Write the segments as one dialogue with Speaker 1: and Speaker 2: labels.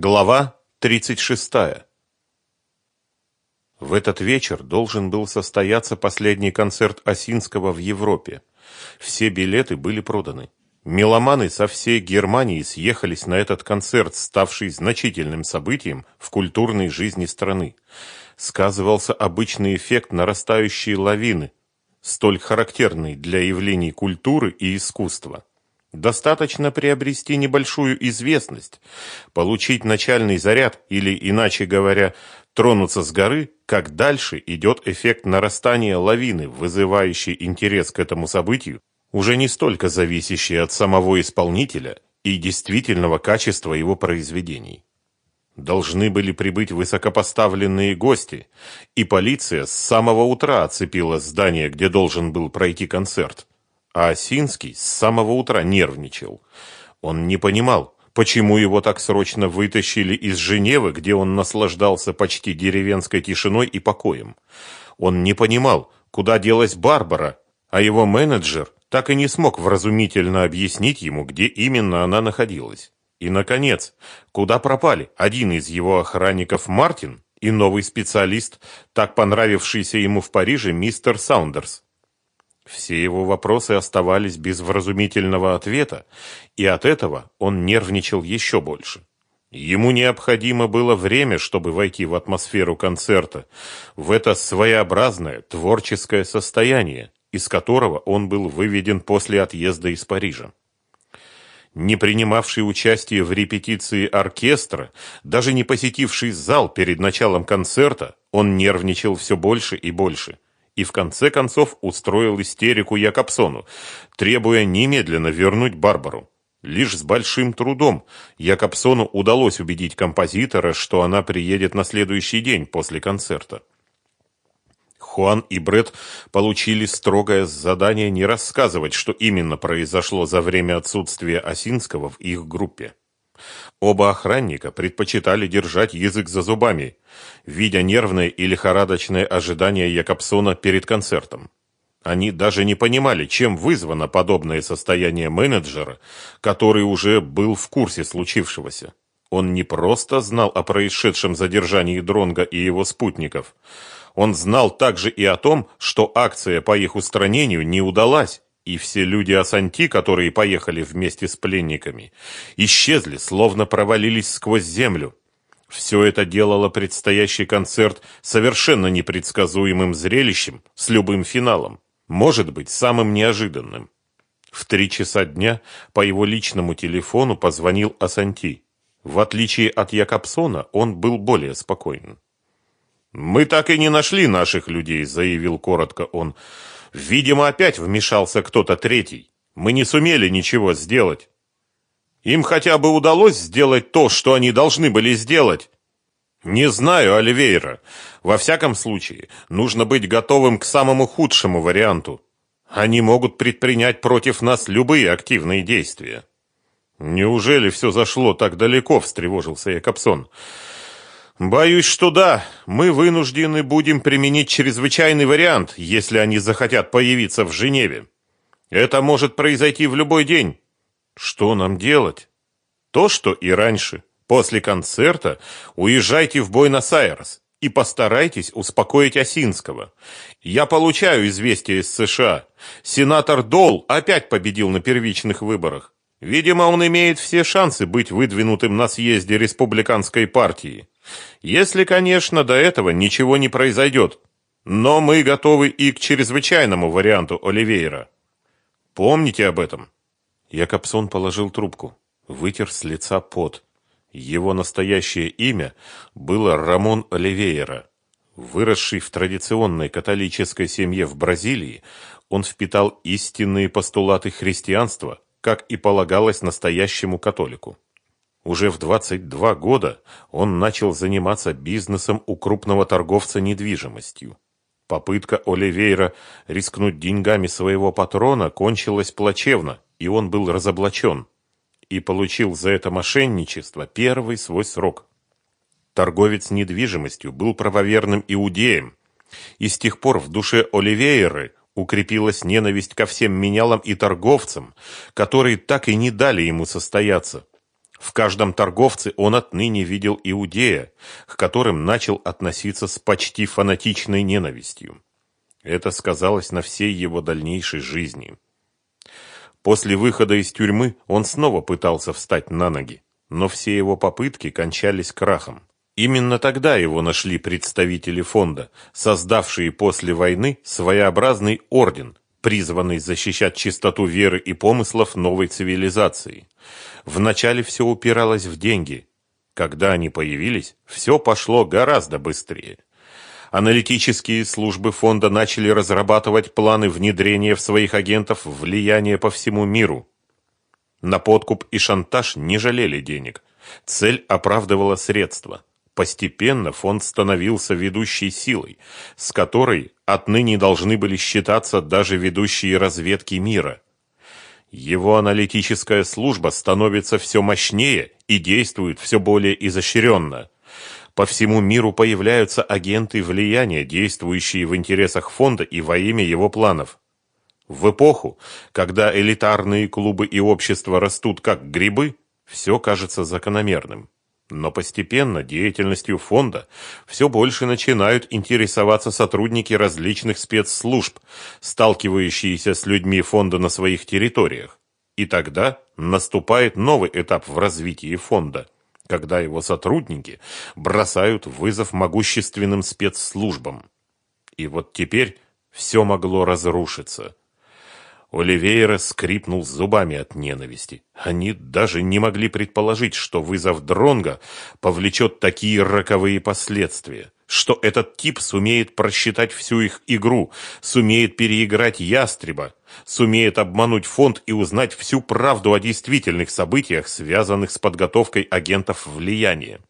Speaker 1: Глава 36. В этот вечер должен был состояться последний концерт Осинского в Европе. Все билеты были проданы. Меломаны со всей Германии съехались на этот концерт, ставший значительным событием в культурной жизни страны. Сказывался обычный эффект нарастающей лавины, столь характерный для явлений культуры и искусства. Достаточно приобрести небольшую известность, получить начальный заряд или, иначе говоря, тронуться с горы, как дальше идет эффект нарастания лавины, вызывающий интерес к этому событию, уже не столько зависящий от самого исполнителя и действительного качества его произведений. Должны были прибыть высокопоставленные гости, и полиция с самого утра оцепила здание, где должен был пройти концерт. А Осинский с самого утра нервничал. Он не понимал, почему его так срочно вытащили из Женевы, где он наслаждался почти деревенской тишиной и покоем. Он не понимал, куда делась Барбара, а его менеджер так и не смог вразумительно объяснить ему, где именно она находилась. И, наконец, куда пропали один из его охранников Мартин и новый специалист, так понравившийся ему в Париже мистер Саундерс. Все его вопросы оставались без вразумительного ответа, и от этого он нервничал еще больше. Ему необходимо было время, чтобы войти в атмосферу концерта, в это своеобразное творческое состояние, из которого он был выведен после отъезда из Парижа. Не принимавший участие в репетиции оркестра, даже не посетивший зал перед началом концерта, он нервничал все больше и больше – и в конце концов устроил истерику Якобсону, требуя немедленно вернуть Барбару. Лишь с большим трудом Якобсону удалось убедить композитора, что она приедет на следующий день после концерта. Хуан и Бред получили строгое задание не рассказывать, что именно произошло за время отсутствия Осинского в их группе. Оба охранника предпочитали держать язык за зубами, видя нервное и лихорадочное ожидание Якобсона перед концертом. Они даже не понимали, чем вызвано подобное состояние менеджера, который уже был в курсе случившегося. Он не просто знал о происшедшем задержании Дронга и его спутников. Он знал также и о том, что акция по их устранению не удалась, и все люди Асанти, которые поехали вместе с пленниками, исчезли, словно провалились сквозь землю. Все это делало предстоящий концерт совершенно непредсказуемым зрелищем с любым финалом, может быть, самым неожиданным. В три часа дня по его личному телефону позвонил Асанти. В отличие от Якобсона, он был более спокоен. «Мы так и не нашли наших людей», — заявил коротко он. Видимо, опять вмешался кто-то третий. Мы не сумели ничего сделать. Им хотя бы удалось сделать то, что они должны были сделать. Не знаю, Оливейра. Во всяком случае, нужно быть готовым к самому худшему варианту. Они могут предпринять против нас любые активные действия. Неужели все зашло так далеко, встревожился Якобсон. Боюсь, что да. Мы вынуждены будем применить чрезвычайный вариант, если они захотят появиться в Женеве. Это может произойти в любой день. Что нам делать? То, что и раньше. После концерта уезжайте в Буэнос-Айрес и постарайтесь успокоить Осинского. Я получаю известие из США. Сенатор Дол опять победил на первичных выборах. Видимо, он имеет все шансы быть выдвинутым на съезде республиканской партии. Если, конечно, до этого ничего не произойдет. Но мы готовы и к чрезвычайному варианту Оливейра. Помните об этом. Якобсон положил трубку, вытер с лица пот. Его настоящее имя было Рамон Оливейра. Выросший в традиционной католической семье в Бразилии, он впитал истинные постулаты христианства, как и полагалось настоящему католику. Уже в 22 года он начал заниматься бизнесом у крупного торговца недвижимостью. Попытка Оливейра рискнуть деньгами своего патрона кончилась плачевно, и он был разоблачен. И получил за это мошенничество первый свой срок. Торговец недвижимостью был правоверным иудеем, и с тех пор в душе Оливейры укрепилась ненависть ко всем менялам и торговцам, которые так и не дали ему состояться. В каждом торговце он отныне видел иудея, к которым начал относиться с почти фанатичной ненавистью. Это сказалось на всей его дальнейшей жизни. После выхода из тюрьмы он снова пытался встать на ноги, но все его попытки кончались крахом. Именно тогда его нашли представители фонда, создавшие после войны своеобразный орден, призванный защищать чистоту веры и помыслов новой цивилизации. Вначале все упиралось в деньги. Когда они появились, все пошло гораздо быстрее. Аналитические службы фонда начали разрабатывать планы внедрения в своих агентов влияния по всему миру. На подкуп и шантаж не жалели денег. Цель оправдывала средства. Постепенно фонд становился ведущей силой, с которой отныне должны были считаться даже ведущие разведки мира. Его аналитическая служба становится все мощнее и действует все более изощренно. По всему миру появляются агенты влияния, действующие в интересах фонда и во имя его планов. В эпоху, когда элитарные клубы и общества растут как грибы, все кажется закономерным. Но постепенно деятельностью фонда все больше начинают интересоваться сотрудники различных спецслужб, сталкивающиеся с людьми фонда на своих территориях. И тогда наступает новый этап в развитии фонда, когда его сотрудники бросают вызов могущественным спецслужбам. И вот теперь все могло разрушиться. Оливейра скрипнул зубами от ненависти. Они даже не могли предположить, что вызов Дронга повлечет такие роковые последствия, что этот тип сумеет просчитать всю их игру, сумеет переиграть ястреба, сумеет обмануть фонд и узнать всю правду о действительных событиях, связанных с подготовкой агентов влияния.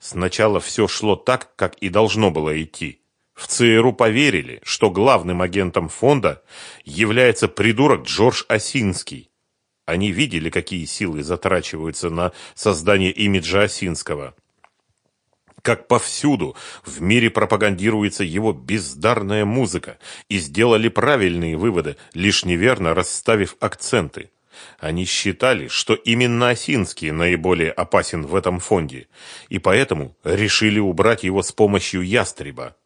Speaker 1: Сначала все шло так, как и должно было идти. В ЦРУ поверили, что главным агентом фонда является придурок Джордж Осинский. Они видели, какие силы затрачиваются на создание имиджа Осинского. Как повсюду в мире пропагандируется его бездарная музыка, и сделали правильные выводы, лишь неверно расставив акценты. Они считали, что именно Осинский наиболее опасен в этом фонде, и поэтому решили убрать его с помощью ястреба.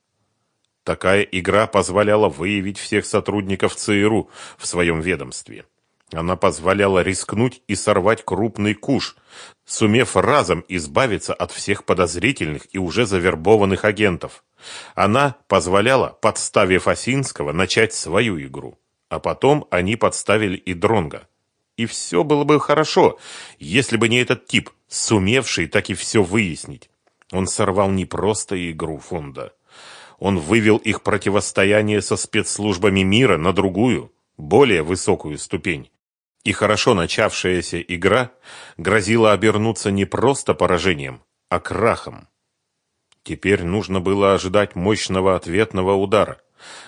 Speaker 1: Такая игра позволяла выявить всех сотрудников ЦРУ в своем ведомстве. Она позволяла рискнуть и сорвать крупный куш, сумев разом избавиться от всех подозрительных и уже завербованных агентов. Она позволяла, подставив Осинского, начать свою игру. А потом они подставили и Дронга. И все было бы хорошо, если бы не этот тип, сумевший так и все выяснить. Он сорвал не просто игру фонда. Он вывел их противостояние со спецслужбами мира на другую, более высокую ступень. И хорошо начавшаяся игра грозила обернуться не просто поражением, а крахом. Теперь нужно было ожидать мощного ответного удара.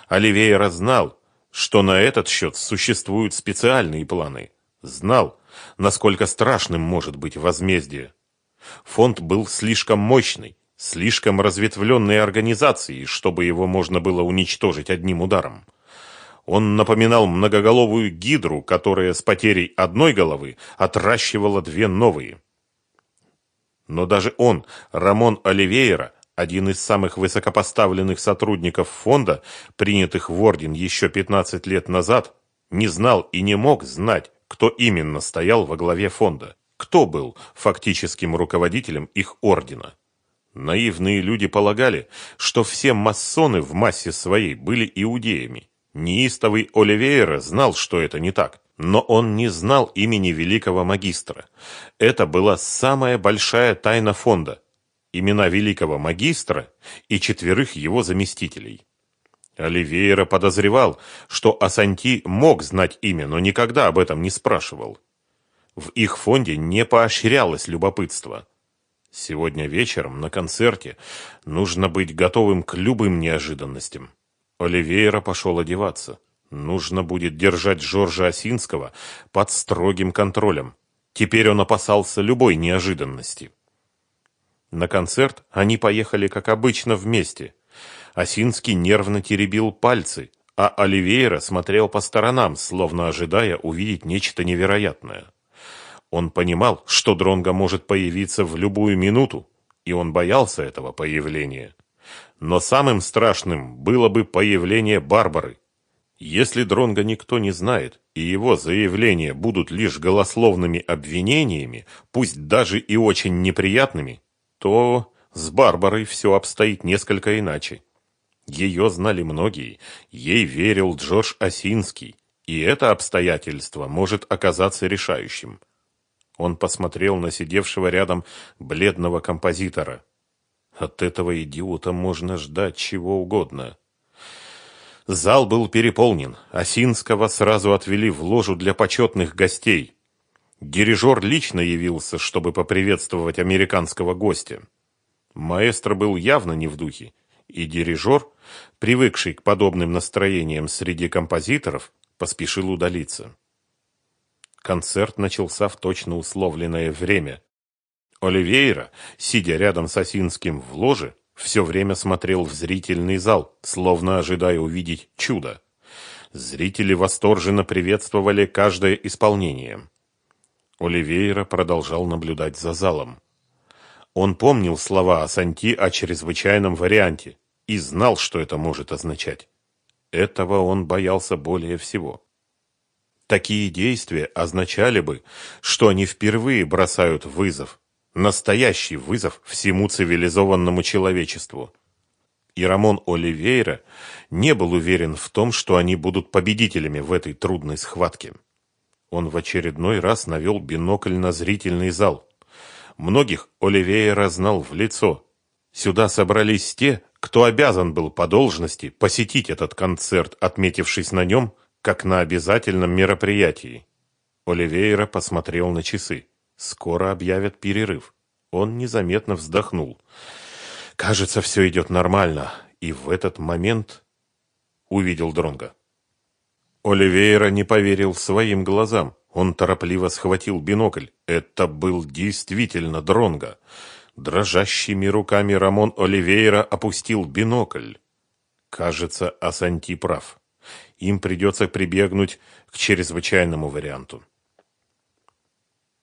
Speaker 1: Оливейра знал, что на этот счет существуют специальные планы. Знал, насколько страшным может быть возмездие. Фонд был слишком мощный, слишком разветвленной организацией, чтобы его можно было уничтожить одним ударом. Он напоминал многоголовую гидру, которая с потерей одной головы отращивала две новые. Но даже он, Рамон Оливейра, один из самых высокопоставленных сотрудников фонда, принятых в орден еще 15 лет назад, не знал и не мог знать, кто именно стоял во главе фонда, кто был фактическим руководителем их ордена. Наивные люди полагали, что все масоны в массе своей были иудеями. Неистовый Оливейра знал, что это не так, но он не знал имени великого магистра. Это была самая большая тайна фонда. Имена великого магистра и четверых его заместителей. Оливейра подозревал, что Асанти мог знать имя, но никогда об этом не спрашивал. В их фонде не поощрялось любопытство. Сегодня вечером на концерте нужно быть готовым к любым неожиданностям. Оливейра пошел одеваться. Нужно будет держать Жоржа Осинского под строгим контролем. Теперь он опасался любой неожиданности. На концерт они поехали, как обычно, вместе. Осинский нервно теребил пальцы, а Оливейра смотрел по сторонам, словно ожидая увидеть нечто невероятное. Он понимал, что Дронго может появиться в любую минуту, и он боялся этого появления. Но самым страшным было бы появление Барбары. Если Дронга никто не знает, и его заявления будут лишь голословными обвинениями, пусть даже и очень неприятными, то с Барбарой все обстоит несколько иначе. Ее знали многие, ей верил Джордж Осинский, и это обстоятельство может оказаться решающим. Он посмотрел на сидевшего рядом бледного композитора. От этого идиота можно ждать чего угодно. Зал был переполнен. Осинского сразу отвели в ложу для почетных гостей. Дирижер лично явился, чтобы поприветствовать американского гостя. Маэстро был явно не в духе, и дирижер, привыкший к подобным настроениям среди композиторов, поспешил удалиться. Концерт начался в точно условленное время. Оливейра, сидя рядом с Осинским в ложе, все время смотрел в зрительный зал, словно ожидая увидеть чудо. Зрители восторженно приветствовали каждое исполнение. Оливейра продолжал наблюдать за залом. Он помнил слова Асанти о чрезвычайном варианте и знал, что это может означать. Этого он боялся более всего. Такие действия означали бы, что они впервые бросают вызов, настоящий вызов всему цивилизованному человечеству. И Рамон Оливейра не был уверен в том, что они будут победителями в этой трудной схватке. Он в очередной раз навел бинокль на зрительный зал. Многих Оливейра знал в лицо. Сюда собрались те, кто обязан был по должности посетить этот концерт, отметившись на нем, как на обязательном мероприятии. Оливейра посмотрел на часы. Скоро объявят перерыв. Он незаметно вздохнул. Кажется, все идет нормально. И в этот момент увидел Дронга. Оливейра не поверил своим глазам. Он торопливо схватил бинокль. Это был действительно Дронга. Дрожащими руками Рамон Оливейра опустил бинокль. Кажется, Асанти прав. Им придется прибегнуть к чрезвычайному варианту.